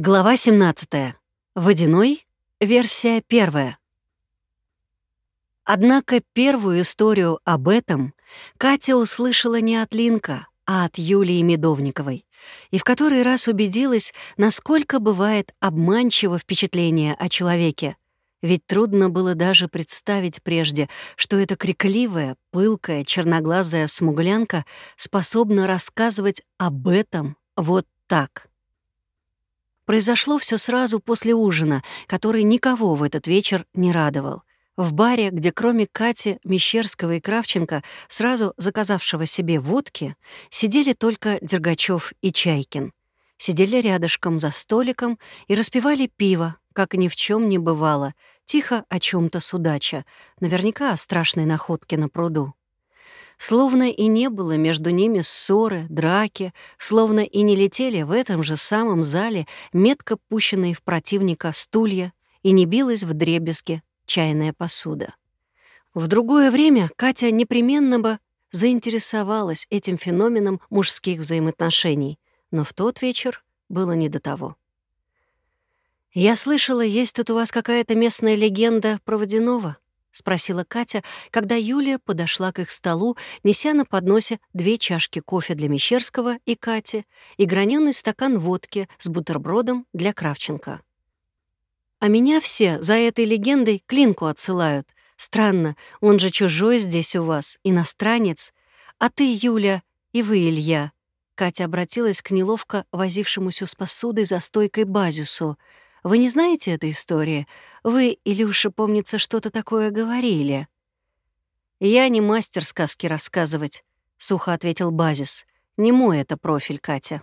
Глава 17. Водяной. Версия первая. Однако первую историю об этом Катя услышала не от Линка, а от Юлии Медовниковой, и в который раз убедилась, насколько бывает обманчиво впечатление о человеке. Ведь трудно было даже представить прежде, что эта крикливая, пылкая, черноглазая смуглянка способна рассказывать об этом вот так. Произошло все сразу после ужина, который никого в этот вечер не радовал. В баре, где кроме Кати, Мещерского и Кравченко, сразу заказавшего себе водки, сидели только Дергачев и Чайкин. Сидели рядышком за столиком и распивали пиво, как ни в чем не бывало, тихо о чем то судача, наверняка о страшной находке на пруду. Словно и не было между ними ссоры, драки, словно и не летели в этом же самом зале метко пущенные в противника стулья и не билась в дребезге чайная посуда. В другое время Катя непременно бы заинтересовалась этим феноменом мужских взаимоотношений, но в тот вечер было не до того. «Я слышала, есть тут у вас какая-то местная легенда про водяного?» — спросила Катя, когда Юлия подошла к их столу, неся на подносе две чашки кофе для Мещерского и Кати и граненый стакан водки с бутербродом для Кравченко. «А меня все за этой легендой клинку отсылают. Странно, он же чужой здесь у вас, иностранец. А ты, Юля, и вы, Илья». Катя обратилась к неловко возившемуся с посудой за стойкой базису — вы не знаете этой истории? Вы, Илюша, помнится, что-то такое говорили». «Я не мастер сказки рассказывать», — сухо ответил Базис. «Не мой это профиль, Катя».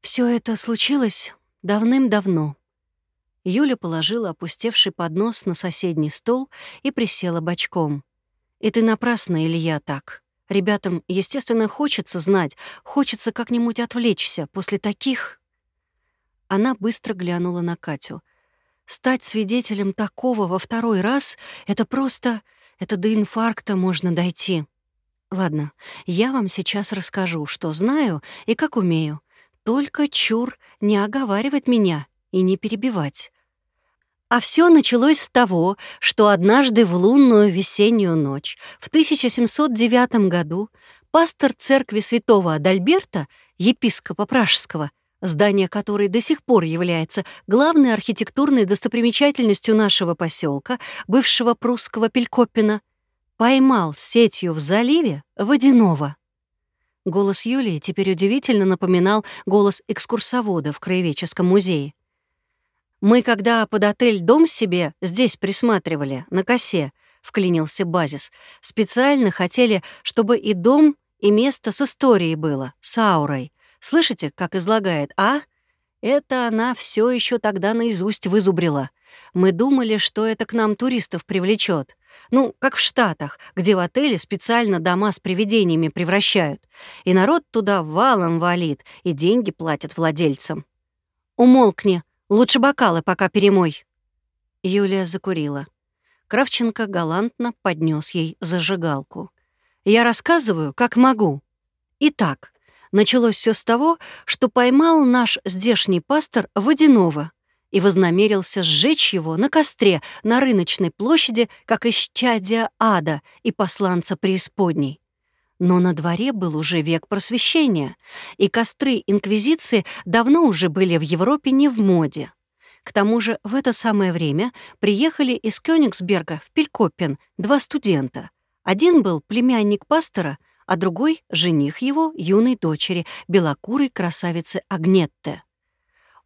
Все это случилось давным-давно. Юля положила опустевший поднос на соседний стол и присела бочком. «И ты напрасно, Илья, так. Ребятам, естественно, хочется знать, хочется как-нибудь отвлечься после таких она быстро глянула на Катю. «Стать свидетелем такого во второй раз — это просто... Это до инфаркта можно дойти. Ладно, я вам сейчас расскажу, что знаю и как умею. Только чур не оговаривать меня и не перебивать. А все началось с того, что однажды в лунную весеннюю ночь в 1709 году пастор церкви святого Адальберта, епископа Пражского, здание которой до сих пор является главной архитектурной достопримечательностью нашего поселка, бывшего прусского Пелькопина, поймал сетью в заливе водяного. Голос Юлии теперь удивительно напоминал голос экскурсовода в Краеведческом музее. «Мы, когда под отель дом себе здесь присматривали, на косе», — вклинился базис, «специально хотели, чтобы и дом, и место с историей было, с аурой. Слышите, как излагает, а? Это она все еще тогда наизусть вызубрила. Мы думали, что это к нам туристов привлечет. Ну, как в Штатах, где в отеле специально дома с привидениями превращают. И народ туда валом валит, и деньги платят владельцам. «Умолкни, лучше бокалы пока перемой». Юлия закурила. Кравченко галантно поднес ей зажигалку. «Я рассказываю, как могу. Итак, Началось все с того, что поймал наш здешний пастор водяного и вознамерился сжечь его на костре на рыночной площади, как исчадия ада и посланца преисподней. Но на дворе был уже век просвещения, и костры Инквизиции давно уже были в Европе не в моде. К тому же в это самое время приехали из Кёнигсберга в Пелькопен два студента. Один был племянник пастора, а другой — жених его, юной дочери, белокурой красавицы Агнетте.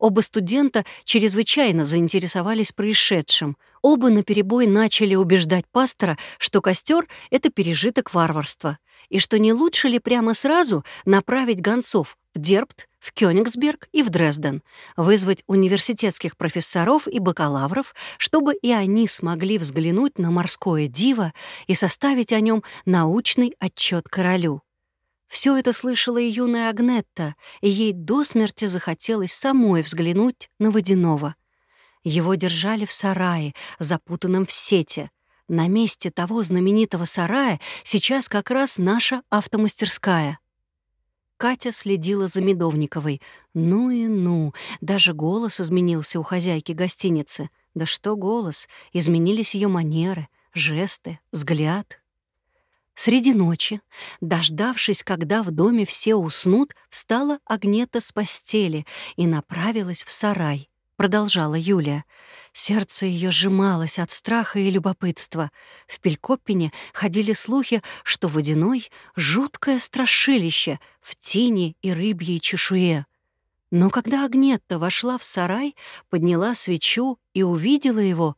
Оба студента чрезвычайно заинтересовались происшедшим. Оба наперебой начали убеждать пастора, что костер — это пережиток варварства, и что не лучше ли прямо сразу направить гонцов в Дербт, в Кёнигсберг и в Дрезден, вызвать университетских профессоров и бакалавров, чтобы и они смогли взглянуть на морское диво и составить о нем научный отчет королю. Все это слышала и юная Агнетта, и ей до смерти захотелось самой взглянуть на водяного. Его держали в сарае, запутанном в сети. На месте того знаменитого сарая сейчас как раз наша автомастерская. Катя следила за Медовниковой. Ну и ну, даже голос изменился у хозяйки гостиницы. Да что голос, изменились ее манеры, жесты, взгляд. Среди ночи, дождавшись, когда в доме все уснут, встала Агнета с постели и направилась в сарай продолжала Юлия. Сердце ее сжималось от страха и любопытства. В Пелькопине ходили слухи, что водяной — жуткое страшилище в тени и рыбьей чешуе. Но когда Агнетта вошла в сарай, подняла свечу и увидела его,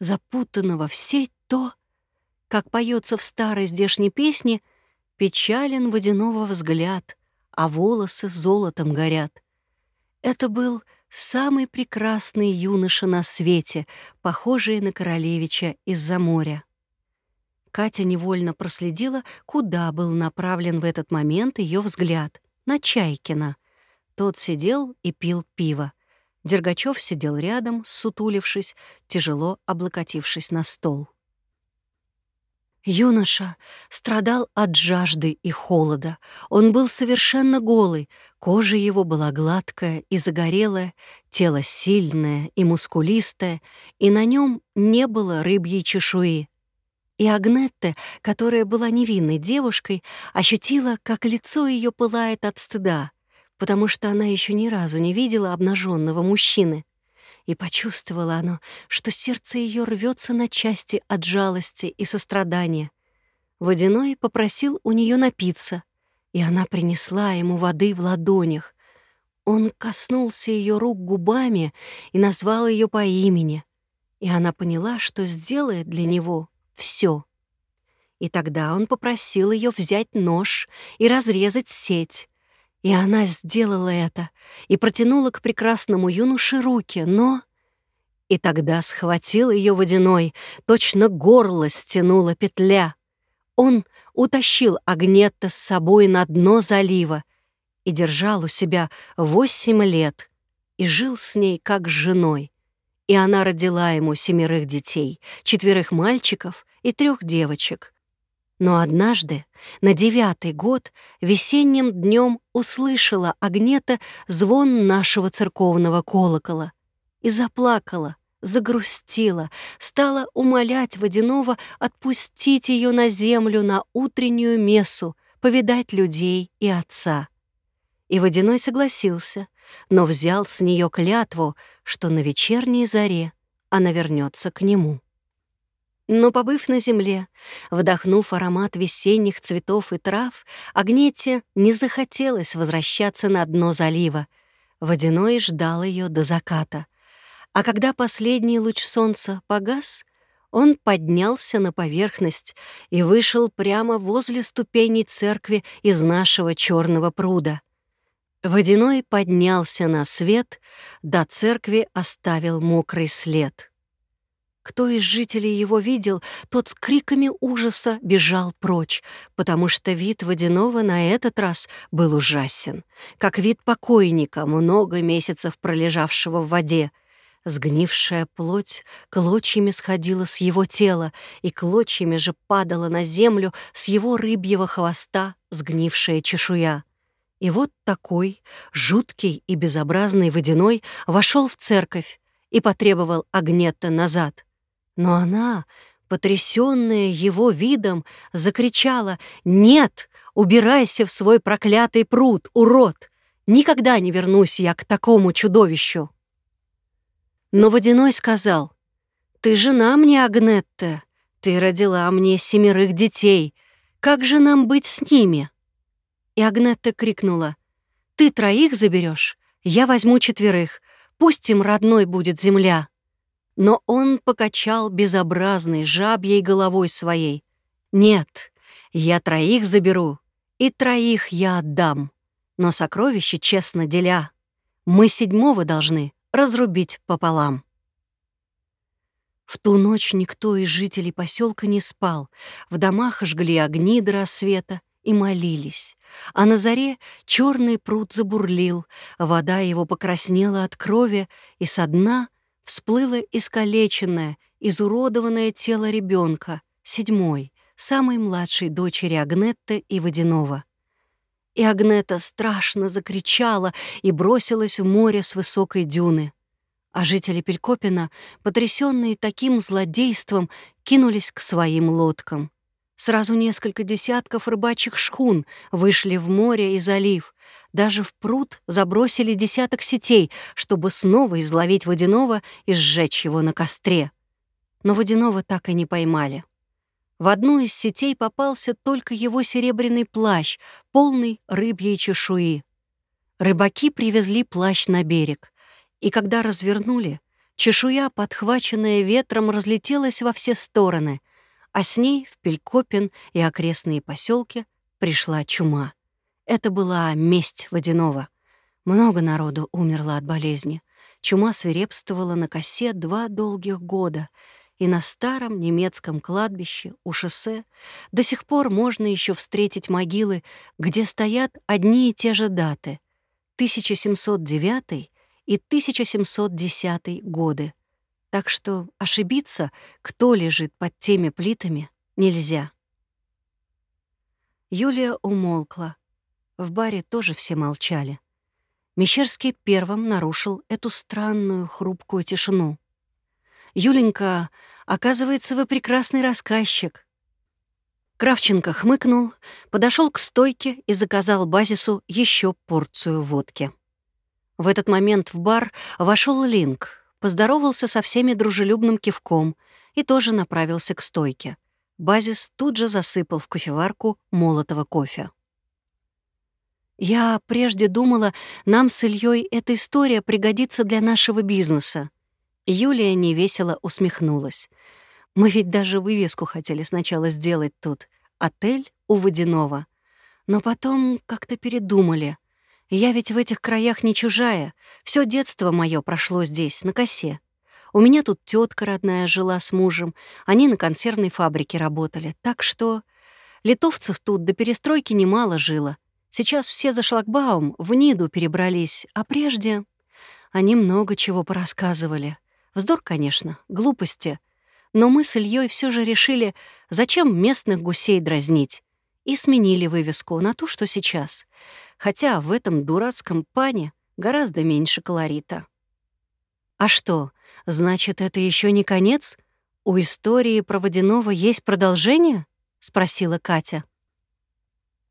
запутанного в сеть, то, как поется в старой здешней песне, печален водяного взгляд, а волосы золотом горят. Это был самый прекрасный юноша на свете, похожий на королевича из-за моря. Катя невольно проследила, куда был направлен в этот момент ее взгляд — на Чайкина. Тот сидел и пил пиво. Дергачев сидел рядом, сутулившись, тяжело облокотившись на стол. Юноша страдал от жажды и холода. Он был совершенно голый, кожа его была гладкая и загорелая, тело сильное и мускулистое, и на нем не было рыбьей чешуи. И Агнетте, которая была невинной девушкой, ощутила, как лицо ее пылает от стыда, потому что она еще ни разу не видела обнаженного мужчины и почувствовала оно, что сердце ее рвется на части от жалости и сострадания. Водяной попросил у нее напиться, и она принесла ему воды в ладонях. Он коснулся ее рук губами и назвал ее по имени, и она поняла, что сделает для него все. И тогда он попросил ее взять нож и разрезать сеть, и она сделала это и протянула к прекрасному юноше руки, но... И тогда схватил ее водяной, точно горло стянула петля. Он утащил Агнетта с собой на дно залива и держал у себя восемь лет и жил с ней как с женой. И она родила ему семерых детей, четверых мальчиков и трех девочек — но однажды, на девятый год, весенним днем услышала Агнета звон нашего церковного колокола и заплакала, загрустила, стала умолять Водянова отпустить ее на землю на утреннюю мессу, повидать людей и отца. И Водяной согласился, но взял с нее клятву, что на вечерней заре она вернется к нему. Но, побыв на земле, вдохнув аромат весенних цветов и трав, Агнете не захотелось возвращаться на дно залива. Водяной ждал ее до заката. А когда последний луч солнца погас, он поднялся на поверхность и вышел прямо возле ступеней церкви из нашего черного пруда. Водяной поднялся на свет, до церкви оставил мокрый след. Кто из жителей его видел, тот с криками ужаса бежал прочь, потому что вид водяного на этот раз был ужасен, как вид покойника, много месяцев пролежавшего в воде. Сгнившая плоть клочьями сходила с его тела, и клочьями же падала на землю с его рыбьего хвоста сгнившая чешуя. И вот такой, жуткий и безобразный водяной, вошел в церковь и потребовал Агнетта назад — но она, потрясённая его видом, закричала «Нет! Убирайся в свой проклятый пруд, урод! Никогда не вернусь я к такому чудовищу!» Но Водяной сказал «Ты жена мне, Агнетта, ты родила мне семерых детей, как же нам быть с ними?» И Агнетта крикнула «Ты троих заберешь, я возьму четверых, пусть им родной будет земля». Но он покачал безобразной жабьей головой своей. «Нет, я троих заберу, и троих я отдам. Но сокровища честно деля. Мы седьмого должны разрубить пополам». В ту ночь никто из жителей поселка не спал. В домах жгли огни до рассвета и молились. А на заре черный пруд забурлил, вода его покраснела от крови, и со дна — всплыло искалеченное, изуродованное тело ребенка, седьмой, самой младшей дочери Агнетты и Водянова. и Агнета страшно закричала и бросилась в море с высокой дюны. А жители Пелькопина, потрясенные таким злодейством, кинулись к своим лодкам. Сразу несколько десятков рыбачьих шхун вышли в море и залив. Даже в пруд забросили десяток сетей, чтобы снова изловить водяного и сжечь его на костре. Но водяного так и не поймали. В одну из сетей попался только его серебряный плащ, полный рыбьей чешуи. Рыбаки привезли плащ на берег, и когда развернули, чешуя, подхваченная ветром, разлетелась во все стороны, а с ней в Пелькопин и окрестные поселки пришла чума. Это была месть водяного. Много народу умерло от болезни. Чума свирепствовала на косе два долгих года, и на старом немецком кладбище у шоссе до сих пор можно еще встретить могилы, где стоят одни и те же даты — 1709 и 1710 годы. Так что ошибиться, кто лежит под теми плитами, нельзя. Юлия умолкла. В баре тоже все молчали. Мещерский первым нарушил эту странную хрупкую тишину. «Юленька, оказывается, вы прекрасный рассказчик». Кравченко хмыкнул, подошел к стойке и заказал базису еще порцию водки. В этот момент в бар вошел Линк, поздоровался со всеми дружелюбным кивком и тоже направился к стойке. Базис тут же засыпал в кофеварку молотого кофе. «Я прежде думала, нам с Ильей эта история пригодится для нашего бизнеса». Юлия невесело усмехнулась. «Мы ведь даже вывеску хотели сначала сделать тут. Отель у Водянова. Но потом как-то передумали. Я ведь в этих краях не чужая. Все детство мое прошло здесь, на косе. У меня тут тетка родная жила с мужем. Они на консервной фабрике работали. Так что литовцев тут до перестройки немало жило. Сейчас все за шлагбаум в Ниду перебрались, а прежде они много чего порассказывали. Вздор, конечно, глупости. Но мы с Ильей все же решили, зачем местных гусей дразнить, и сменили вывеску на ту, что сейчас. Хотя в этом дурацком пане гораздо меньше колорита. А что, значит, это еще не конец? У истории про водяного есть продолжение? — спросила Катя.